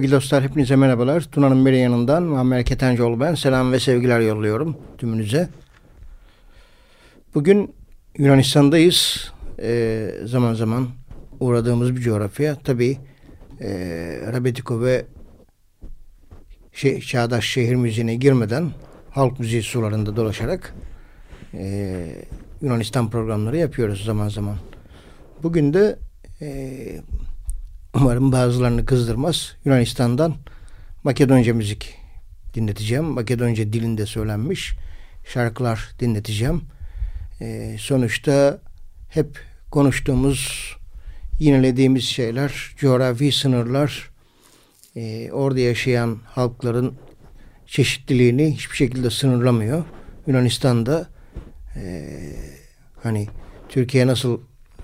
Sevgili dostlar hepinize merhabalar. Tuna'nın biri yanından Muammer Ketencoğlu ben. Selam ve sevgiler yolluyorum tümünüze. Bugün Yunanistan'dayız. Ee, zaman zaman uğradığımız bir coğrafya. Tabi e, Rabetiko ve şey, Çağdaş Şehir Müziği'ne girmeden halk müziği sularında dolaşarak e, Yunanistan programları yapıyoruz zaman zaman. Bugün de e, umarım bazılarını kızdırmaz. Yunanistan'dan Makedonca müzik dinleteceğim. Makedonca dilinde söylenmiş şarkılar dinleteceğim. E, sonuçta hep konuştuğumuz, yinelediğimiz şeyler, coğrafi sınırlar, e, orada yaşayan halkların çeşitliliğini hiçbir şekilde sınırlamıyor. Yunanistan'da e, hani Türkiye nasıl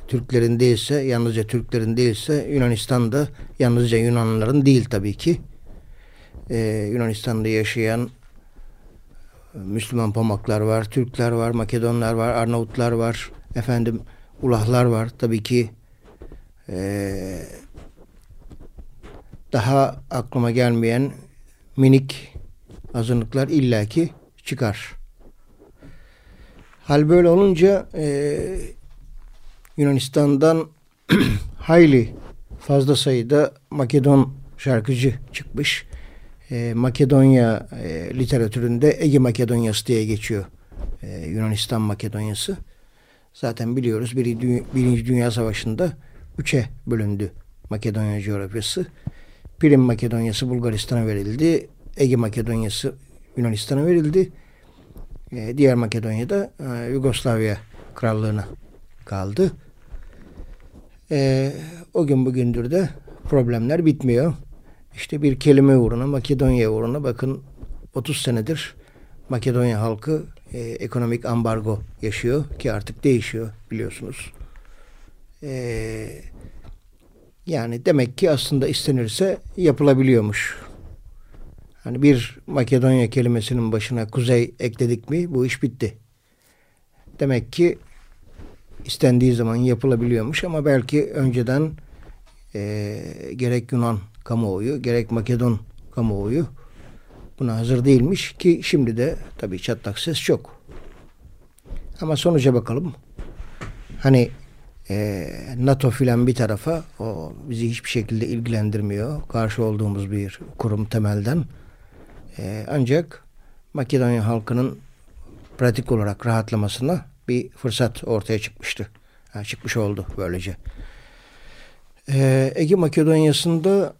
Türklerin değilse, yalnızca Türklerin değilse Yunanistan'da yalnızca Yunanlıların değil tabii ki. Ee, Yunanistan'da yaşayan Müslüman Pamaklar var, Türkler var, Makedonlar var, Arnavutlar var, efendim Ulahlar var. Tabii ki ee, daha aklıma gelmeyen minik azınlıklar illaki çıkar. Hal böyle olunca e, Yunanistan'dan hayli fazla sayıda Makedon şarkıcı çıkmış. E, Makedonya e, literatüründe Ege Makedonyası diye geçiyor. E, Yunanistan Makedonyası. Zaten biliyoruz Birinci, Birinci Dünya Savaşı'nda üçe bölündü Makedonya coğrafyası. Prim Makedonyası Bulgaristan'a verildi. Ege Makedonyası Yunanistan'a verildi. E, diğer Makedonya da e, Yugoslavya Krallığı'na kaldı. E, o gün bugündür de problemler bitmiyor. İşte bir kelime uğruna, Makedonya uğruna bakın 30 senedir Makedonya halkı e, ekonomik ambargo yaşıyor ki artık değişiyor biliyorsunuz. E, yani demek ki aslında istenirse yapılabiliyormuş. Hani bir Makedonya kelimesinin başına kuzey ekledik mi bu iş bitti. Demek ki istendiği zaman yapılabiliyormuş ama belki önceden e, gerek Yunan kamuoyu gerek Makedon kamuoyu buna hazır değilmiş ki şimdi de tabii çatlak ses çok. Ama sonuca bakalım. Hani e, NATO filan bir tarafa o bizi hiçbir şekilde ilgilendirmiyor. Karşı olduğumuz bir kurum temelden. E, ancak Makedonya halkının pratik olarak rahatlamasına bir fırsat ortaya çıkmıştı. Yani çıkmış oldu böylece. Ee, Ege Makedonya'sında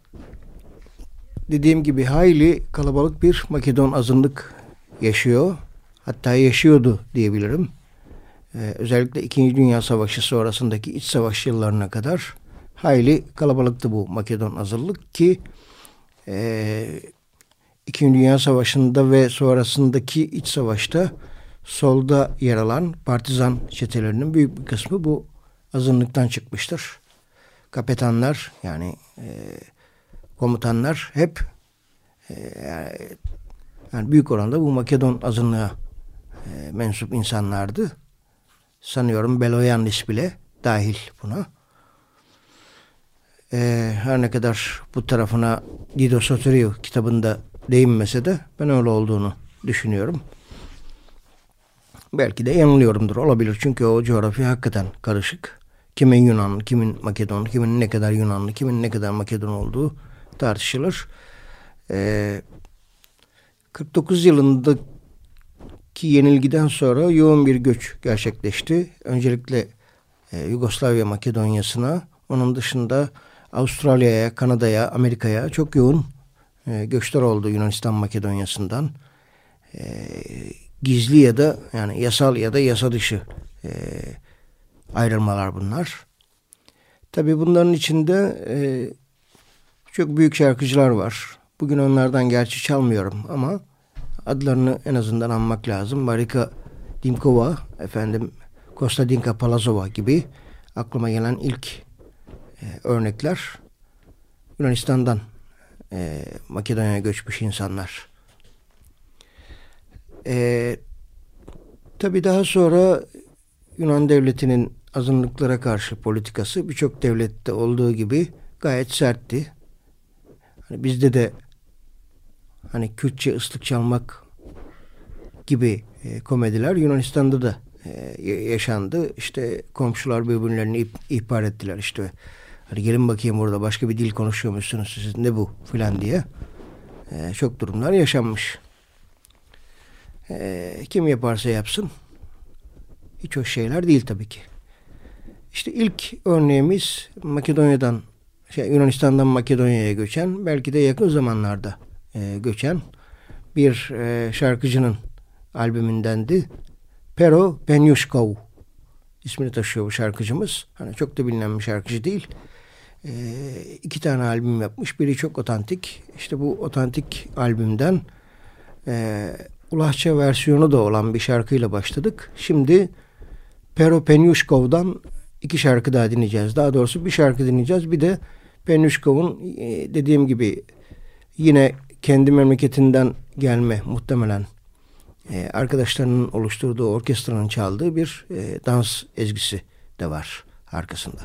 dediğim gibi hayli kalabalık bir Makedon azınlık yaşıyor. Hatta yaşıyordu diyebilirim. Ee, özellikle İkinci Dünya Savaşı sonrasındaki iç savaş yıllarına kadar hayli kalabalıktı bu Makedon azınlık ki e, İkinci Dünya Savaşı'nda ve sonrasındaki iç savaşta solda yer alan partizan çetelerinin büyük bir kısmı bu azınlıktan çıkmıştır. Kapetanlar yani e, komutanlar hep e, yani büyük oranda bu Makedon azınlığa e, mensup insanlardı. Sanıyorum Beloyannis bile dahil buna. E, her ne kadar bu tarafına Dido Soteriou kitabında değinmese de ben öyle olduğunu düşünüyorum. Belki de yanılıyorumdur. Olabilir çünkü o coğrafya hakikaten karışık. Kimin Yunan, kimin Makedon, kimin ne kadar Yunanlı, kimin ne kadar Makedon olduğu tartışılır. Ee, 49 yılındaki yenilgiden sonra yoğun bir göç gerçekleşti. Öncelikle e, Yugoslavya Makedonya'sına, onun dışında Avustralya'ya, Kanada'ya, Amerika'ya çok yoğun e, göçler oldu Yunanistan Makedonya'sından. E, gizli ya da yani yasal ya da yasa dışı e, ayrılmalar bunlar. Tabi bunların içinde e, çok büyük şarkıcılar var. Bugün onlardan gerçi çalmıyorum ama adlarını en azından anmak lazım. Marika Dimkova, efendim Kostadinka Palazova gibi aklıma gelen ilk e, örnekler Yunanistan'dan e, Makedonya'ya göçmüş insanlar. E, tabii daha sonra Yunan devletinin azınlıklara karşı politikası birçok devlette olduğu gibi gayet sertti. Hani bizde de hani Kürtçe ıslık çalmak gibi e, komediler Yunanistan'da da e, yaşandı. İşte komşular birbirlerini ihbar ettiler işte. Hani gelin bakayım burada başka bir dil konuşuyormuşsunuz siz ne bu filan diye. E, çok durumlar yaşanmış. E, kim yaparsa yapsın hiç hoş şeyler değil tabii ki. İşte ilk örneğimiz Makedonya'dan, şey, Yunanistan'dan Makedonya'ya göçen, belki de yakın zamanlarda e, göçen bir e, şarkıcının albümündendi. Pero Penyushkov ismini taşıyor bu şarkıcımız. Hani çok da bilinen bir şarkıcı değil. E, iki tane albüm yapmış. Biri çok otantik. İşte bu otantik albümden e, Ulahça versiyonu da olan bir şarkıyla başladık. Şimdi Pero Penyushkov'dan iki şarkı daha dinleyeceğiz. Daha doğrusu bir şarkı dinleyeceğiz. Bir de Penyushkov'un e, dediğim gibi yine kendi memleketinden gelme muhtemelen e, arkadaşlarının oluşturduğu orkestranın çaldığı bir e, dans ezgisi de var arkasında.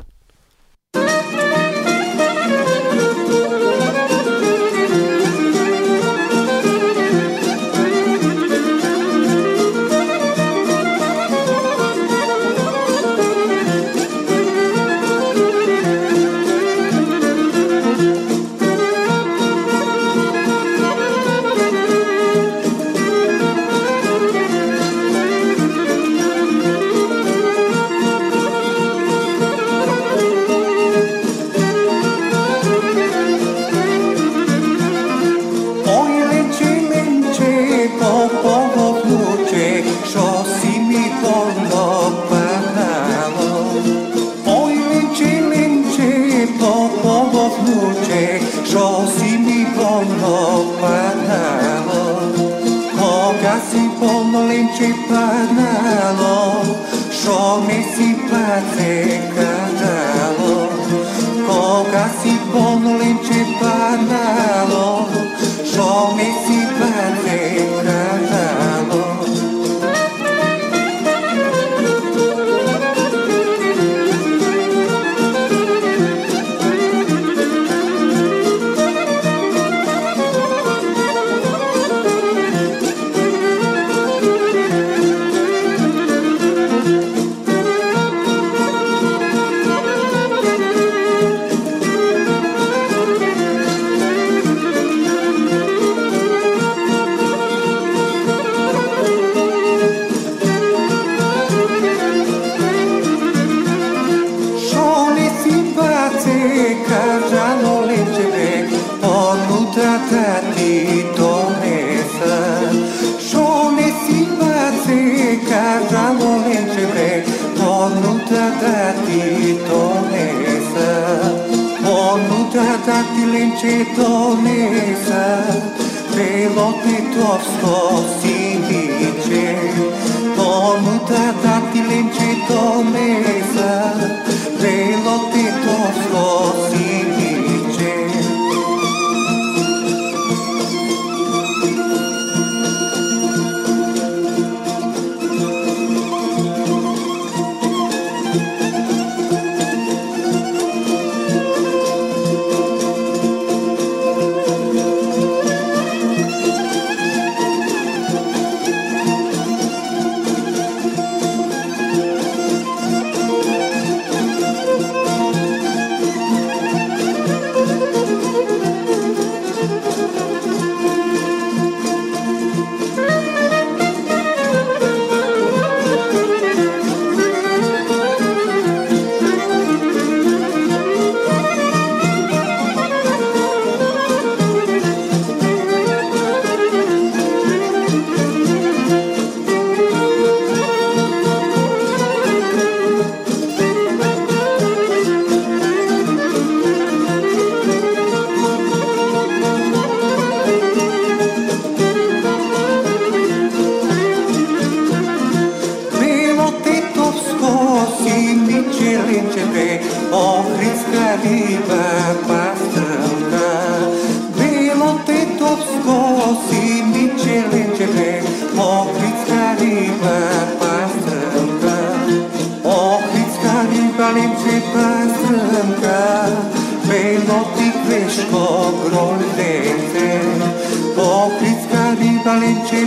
cardianolecere onultatati donesa shone silvaze cardianolecere onultatati donesa onultatati lence donesa Pelopitosko simice Onultatati lence donesa Σχεδόν πίσω στο σπίτι. Ohridska riba pastrelka Bilo ti topsko, si mi čeli čele Ohridska riba pastrelka Ohridska riba limče pastrelka Bilo ti kveško groldete Ohridska riba limče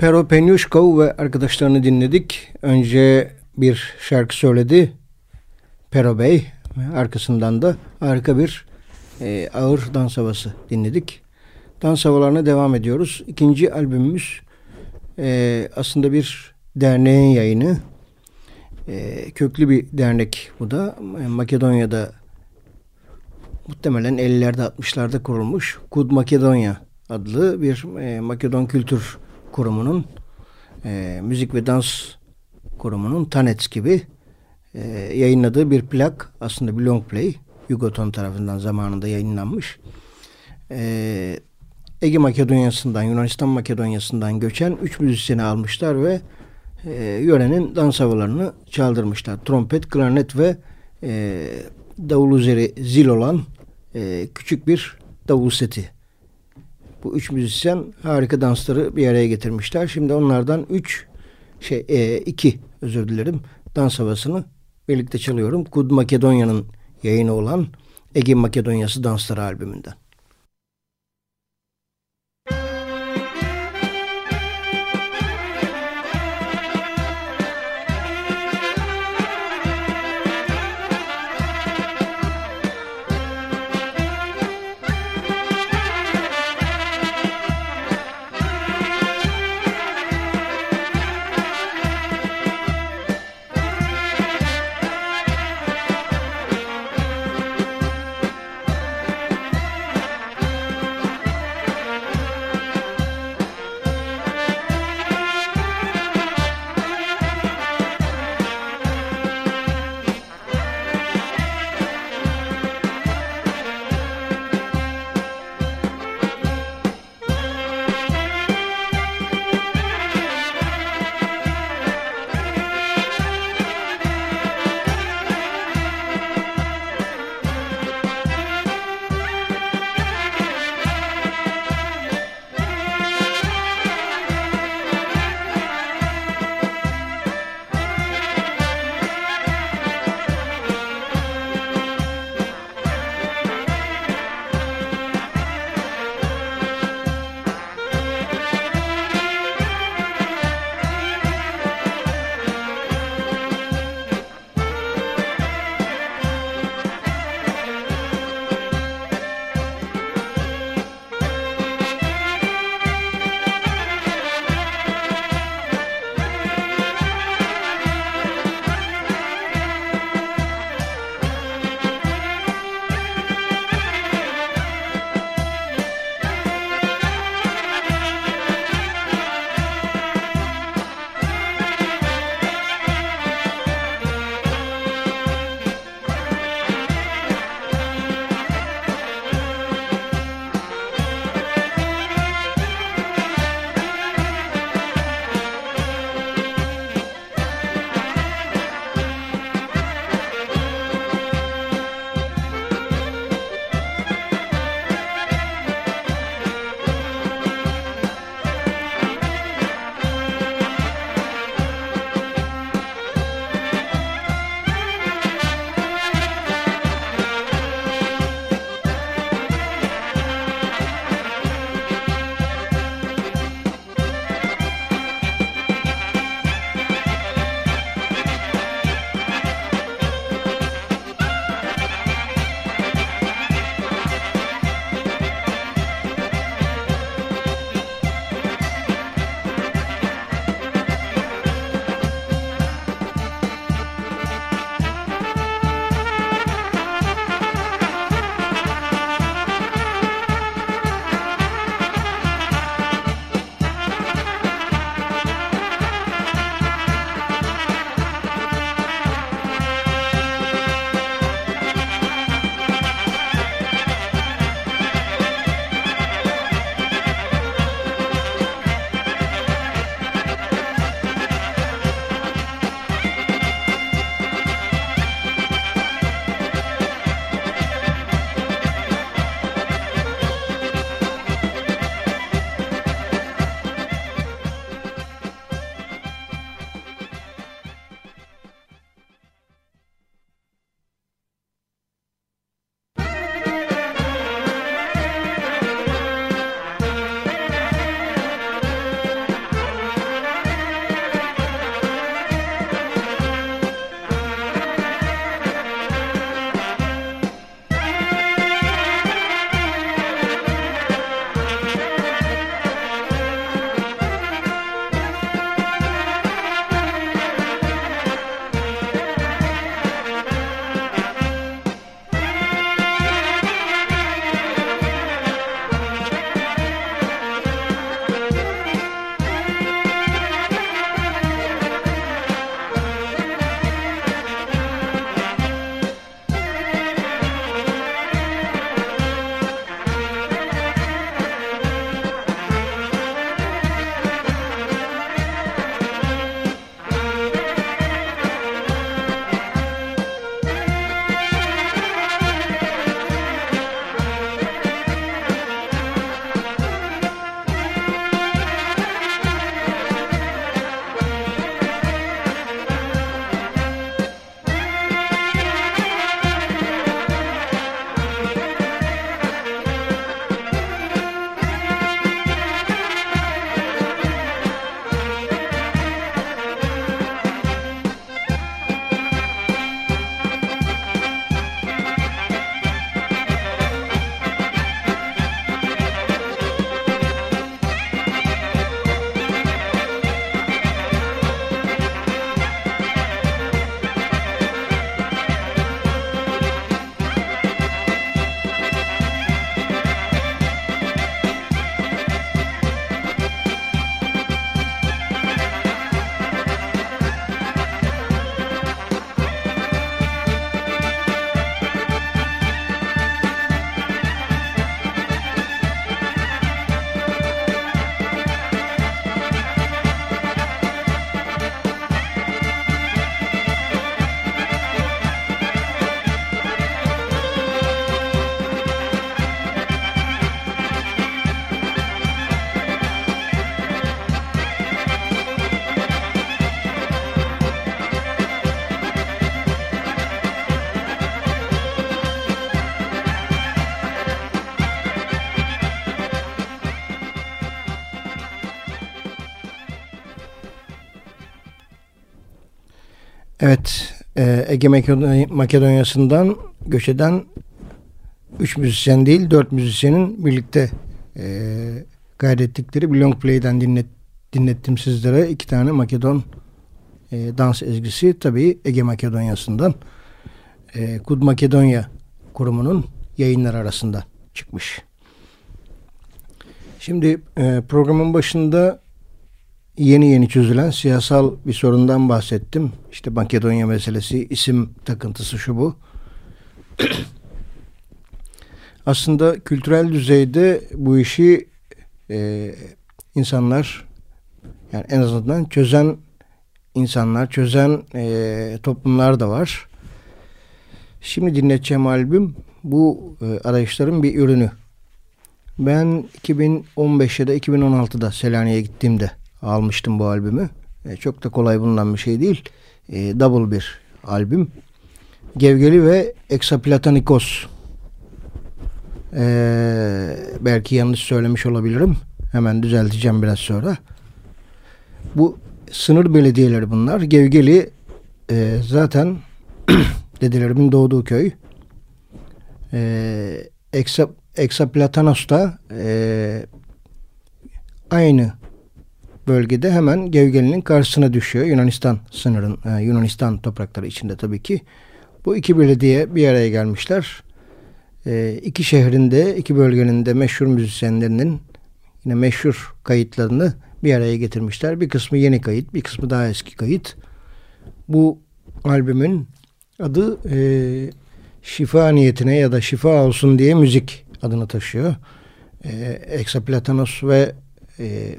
Pero Penyushko ve arkadaşlarını dinledik. Önce bir şarkı söyledi. Pero Bey. Arkasından da harika bir e, ağır dans havası dinledik. Dans havalarına devam ediyoruz. İkinci albümümüz e, aslında bir derneğin yayını. E, köklü bir dernek bu da. E, Makedonya'da muhtemelen 50'lerde 60'larda kurulmuş. Kud Makedonya adlı bir e, Makedon Kültür Kurumu'nun e, müzik ve dans kurumunun Tanets gibi e, yayınladığı bir plak aslında bir long play Yugoton tarafından zamanında yayınlanmış. E, Ege Makedonya'sından, Yunanistan Makedonya'sından göçen üç müzisyeni almışlar ve e, yörenin dans havalarını çaldırmışlar. Trompet, klarnet ve e, davul üzeri zil olan e, küçük bir davul seti. Bu üç müzisyen harika dansları bir araya getirmişler. Şimdi onlardan üç şey e, iki özür dilerim dans havasını birlikte çalıyorum. Kud Makedonya'nın yayını olan Ege Makedonyası Dansları albümünden. E, Ege Makedonya'sından göç eden 3 müzisyen değil 4 müzisyenin birlikte e, kaydettikleri bir long play'den dinlet, dinlettim sizlere. iki tane Makedon e, dans ezgisi tabii Ege Makedonya'sından e, Kud Makedonya kurumunun yayınlar arasında çıkmış. Şimdi e, programın başında yeni yeni çözülen siyasal bir sorundan bahsettim. İşte Makedonya meselesi, isim takıntısı şu bu. Aslında kültürel düzeyde bu işi e, insanlar yani en azından çözen insanlar, çözen e, toplumlar da var. Şimdi dinleteceğim albüm bu e, arayışların bir ürünü. Ben 2015'te 2016'da Selanik'e gittiğimde almıştım bu albümü. E, çok da kolay bulunan bir şey değil. E, double bir albüm. Gevgeli ve Exaplatanikos. E, belki yanlış söylemiş olabilirim. Hemen düzelteceğim biraz sonra. Bu sınır belediyeleri bunlar. Gevgeli e, zaten dedelerimin doğduğu köy. E, Eksa, Eksaplatanos da e, aynı bölgede hemen Gevgeli'nin karşısına düşüyor. Yunanistan sınırın, e, Yunanistan toprakları içinde tabii ki. Bu iki belediye bir araya gelmişler. E, iki şehrinde, iki bölgenin de meşhur müzisyenlerinin yine meşhur kayıtlarını bir araya getirmişler. Bir kısmı yeni kayıt, bir kısmı daha eski kayıt. Bu albümün adı e, şifa niyetine ya da şifa olsun diye müzik adını taşıyor. E, Eksaplatanos ve e,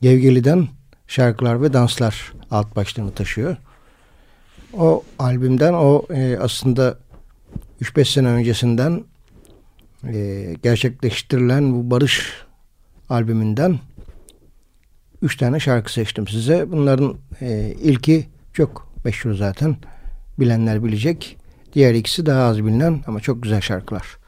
Gevgeli'den şarkılar ve danslar alt başlığını taşıyor. O albümden o e, aslında 3-5 sene öncesinden e, gerçekleştirilen bu barış albümünden 3 tane şarkı seçtim size. Bunların e, ilki çok meşhur zaten. Bilenler bilecek. Diğer ikisi daha az bilinen ama çok güzel şarkılar.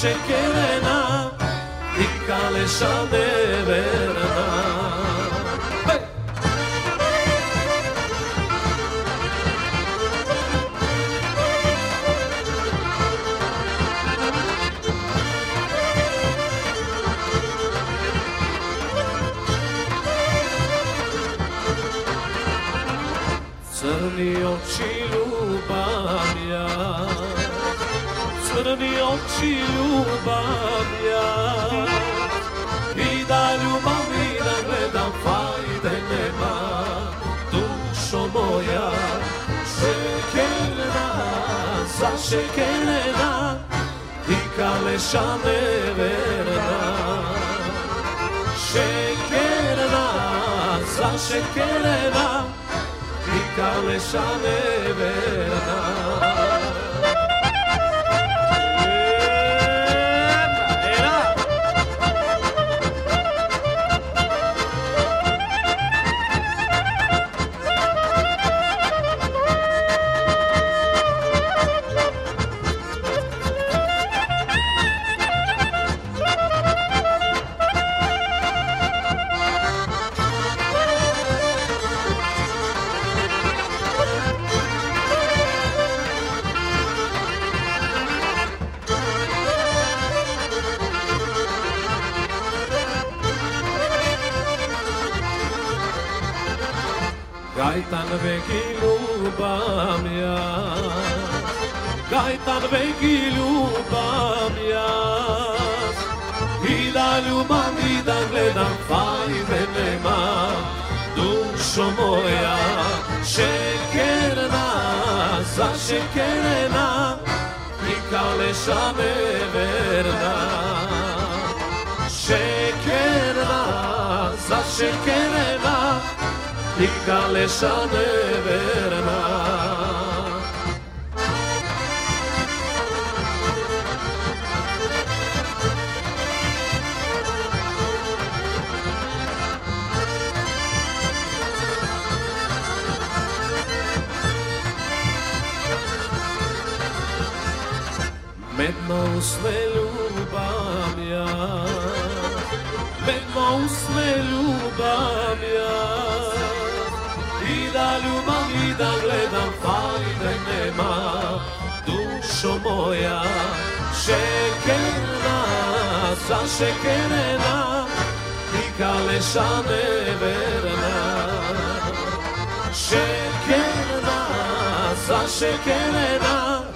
shekelena, ikale shabevera. Oči ljubav ja i da ljubav da gledam fajde nema. Dušo moja šekerna zašekerena i kaleša neverna. Šekerna zašekerena kalesza neverna שקרנה, חיכה לשם עברנה. שקרנה, זו שקרנה, חיכה לשם עברנה. Medno usne ljubav ja. Medno usne ljubav ja. I da ljubav i da gledam da nema. Dušo moja šekerna Zašekerena Ti kaleša neverna Šekerna Zašekerena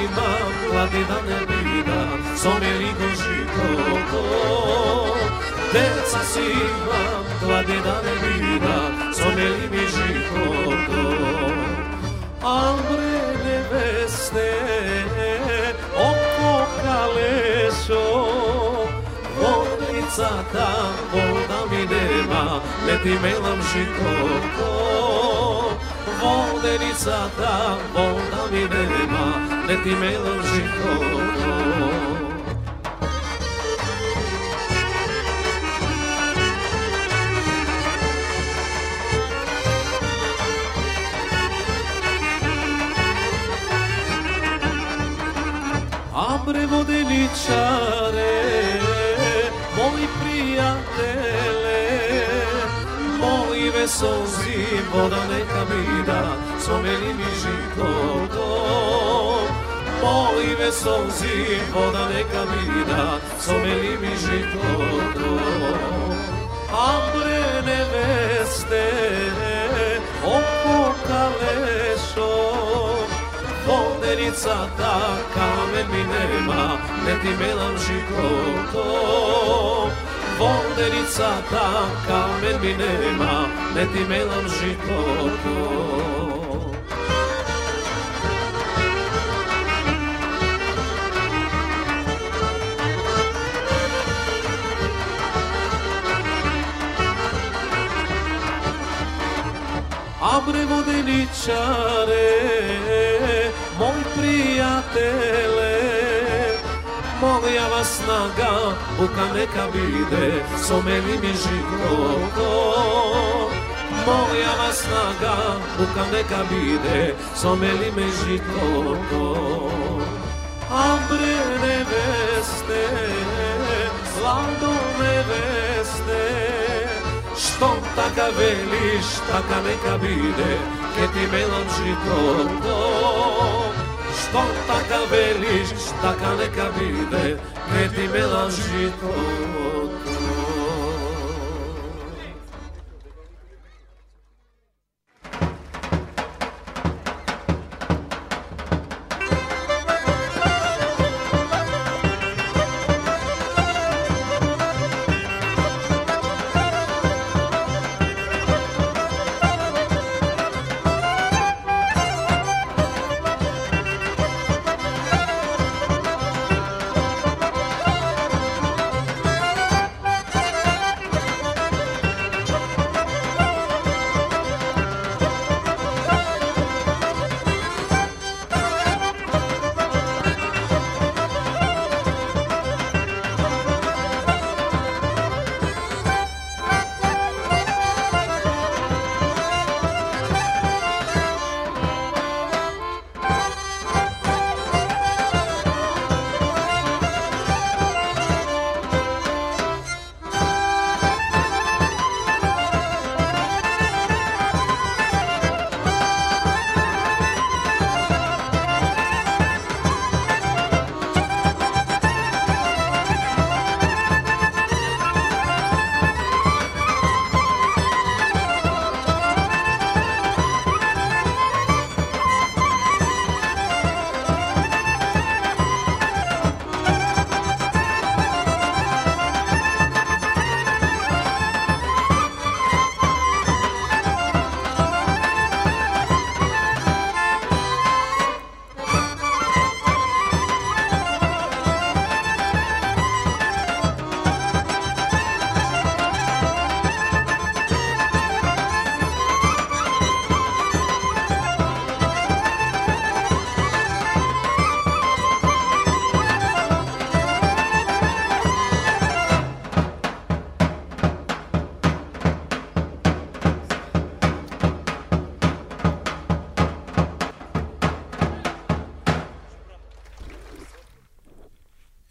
კვადრანებიდან სომელი გოშიკოკო დეცასიმა კვადრანებიდან სომელი მიჟიკოკო ამბრენე ვესნე ოკო კალესო გორიცათა გორდამიდება მეტი მელამშიკოკო გორდერიცათა გორდამიდება ti me loži Ambre vodeničare, moji prijatelje, moji vesolzi, voda neka mi da, spomeni mi to. Moji vesolzi, voda neka mi da, someli mi životo. Neveste, oko kalešo, Vodenica ta kamen mi nema, ne ti melam životo. Vodenica ta kamen mi nema, ne ti melam životo. Abre vodeničare, moj prijatele, moja vas snaga, buka neka vide, someli mi životo. Moja vas snaga, buka neka vide, someli mi životo. Abre neveste, zlato neveste, Што така велиш, така нека биде, ке ти мелам животот. Што така велиш, така нека биде, ке ти мелам животот.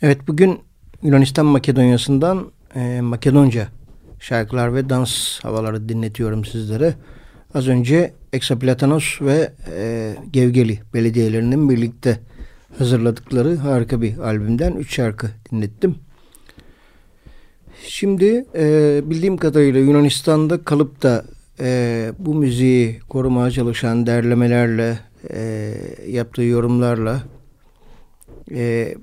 Evet bugün Yunanistan Makedonya'sından e, Makedonca şarkılar ve dans havaları dinletiyorum sizlere. Az önce Eksaplatanos ve e, Gevgeli belediyelerinin birlikte hazırladıkları harika bir albümden üç şarkı dinlettim. Şimdi e, bildiğim kadarıyla Yunanistan'da kalıp da e, bu müziği korumaya çalışan derlemelerle, e, yaptığı yorumlarla e,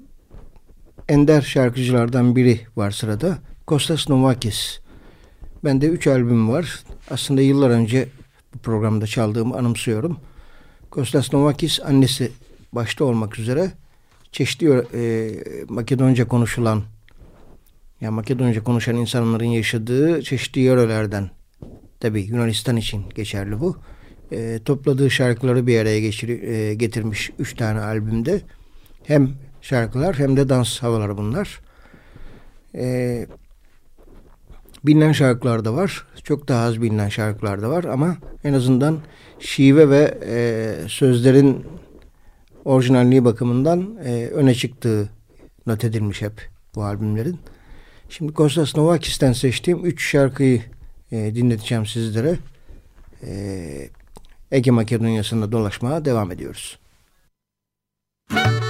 ender şarkıcılardan biri var sırada. Kostas Novakis. Bende üç albüm var. Aslında yıllar önce bu programda çaldığımı anımsıyorum. Kostas Novakis annesi başta olmak üzere çeşitli e, Makedonca konuşulan yani Makedonca konuşan insanların yaşadığı çeşitli yörelerden tabi Yunanistan için geçerli bu. E, topladığı şarkıları bir araya geçir, e, getirmiş üç tane albümde. Hem şarkılar hem de dans havaları bunlar. E, bilinen şarkılar da var. Çok daha az bilinen şarkılar da var ama en azından şive ve e, sözlerin orijinalliği bakımından e, öne çıktığı not edilmiş hep bu albümlerin. Şimdi Kostas Novakis'ten seçtiğim üç şarkıyı e, dinleteceğim sizlere. E, Ege Makedonya'sında dolaşmaya devam ediyoruz. Müzik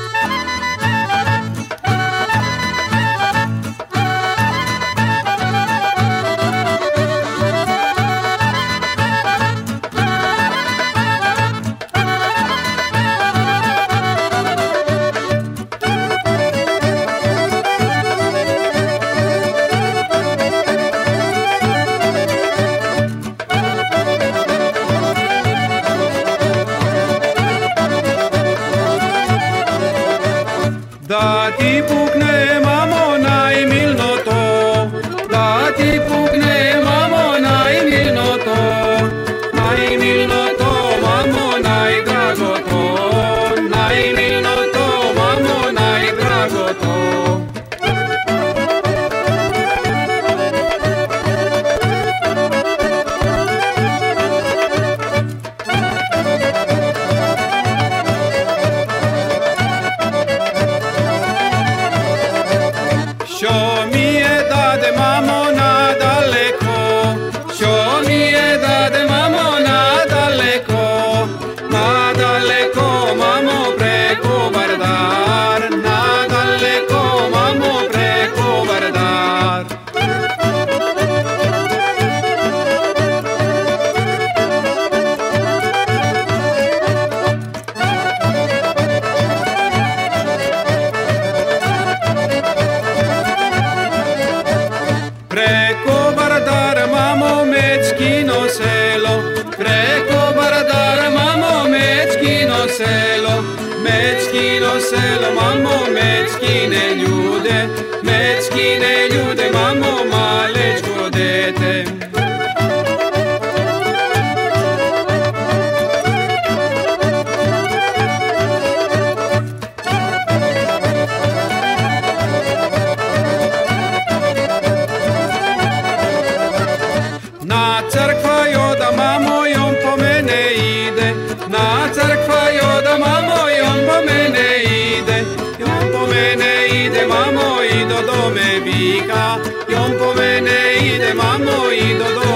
Dominica, Ion pomene i de mamo i do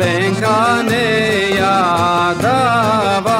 lenkanea dava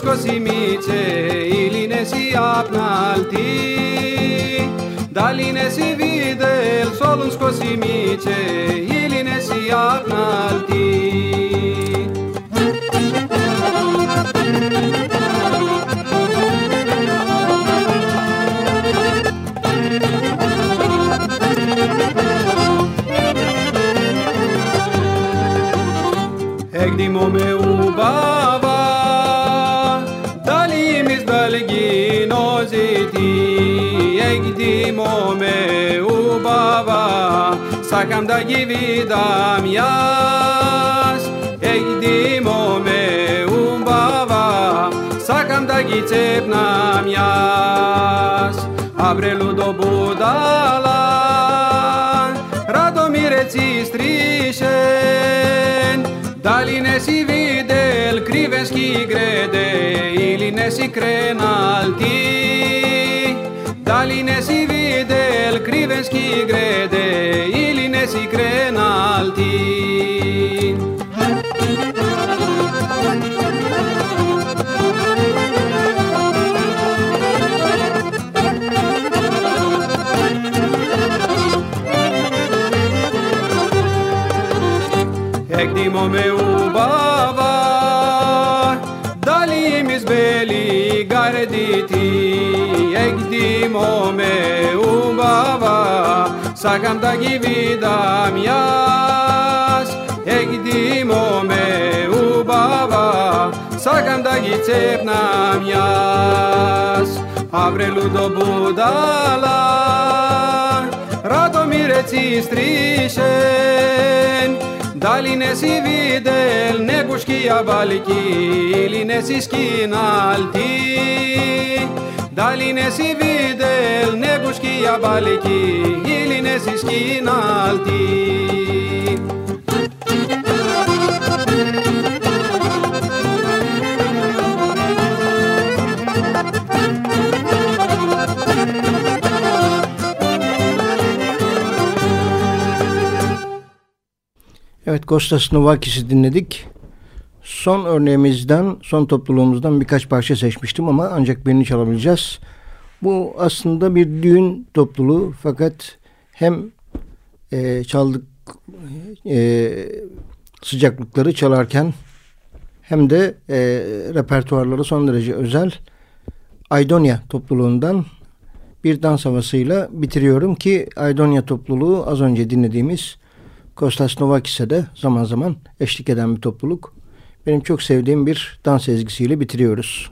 cosimice ilinesi apnalti. Dalinesi videl soluns cosimice ilinesi apnalti. Egni mome imome u baba Sakam da gi vidam jas Ej imome u baba Sakam da gi cepnam jas Abrelu do budala Radomire ci strišen ne si videl krivenski grede Ili ne si krenal ti Illines i videl, krivenski grede, Illines i grenalti. Εκδήμω με σαν τα γυβίδα μιας εκτιμώ με ουμπαβά σαν καντάκι τσέπνα μιας αβρελού το μπουδάλα ράτο μοιρε τσιστρίσεν Δάλινες οι βίτελ, νέκους και οι αβάλικοι, οι. Daline si videl nebuškija baliki Iline si skinalti Evet Kostas Novakis'i dinledik. Son örneğimizden, son topluluğumuzdan birkaç parça seçmiştim ama ancak birini çalabileceğiz. Bu aslında bir düğün topluluğu fakat hem e, çaldık e, sıcaklıkları çalarken hem de e, repertuarları son derece özel Aydonya topluluğundan bir dans havasıyla bitiriyorum ki Aydonya topluluğu az önce dinlediğimiz Kostas Novakis'e de zaman zaman eşlik eden bir topluluk. Benim çok sevdiğim bir dans ezgisiyle bitiriyoruz.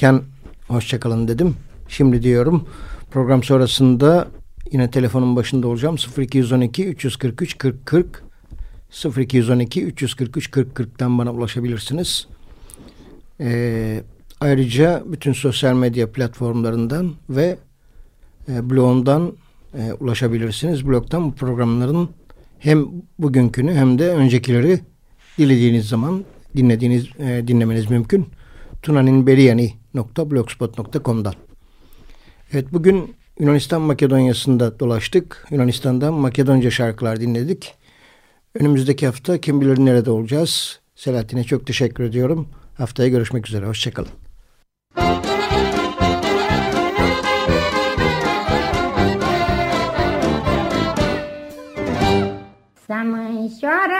Erken hoşçakalın dedim. Şimdi diyorum program sonrasında yine telefonun başında olacağım. 0212 343 40 40 0212 343 40 40'tan bana ulaşabilirsiniz. Ee, ayrıca bütün sosyal medya platformlarından ve e, blogumdan e, ulaşabilirsiniz. Blogdan bu programların hem bugünkünü hem de öncekileri dilediğiniz zaman dinlediğiniz e, dinlemeniz mümkün. tunaninberiyani.blogspot.com'dan. Evet bugün Yunanistan Makedonya'sında dolaştık. Yunanistan'dan Makedonca şarkılar dinledik. Önümüzdeki hafta kim bilir nerede olacağız. Selahattin'e çok teşekkür ediyorum. Haftaya görüşmek üzere. Hoşçakalın. Să mărgeină,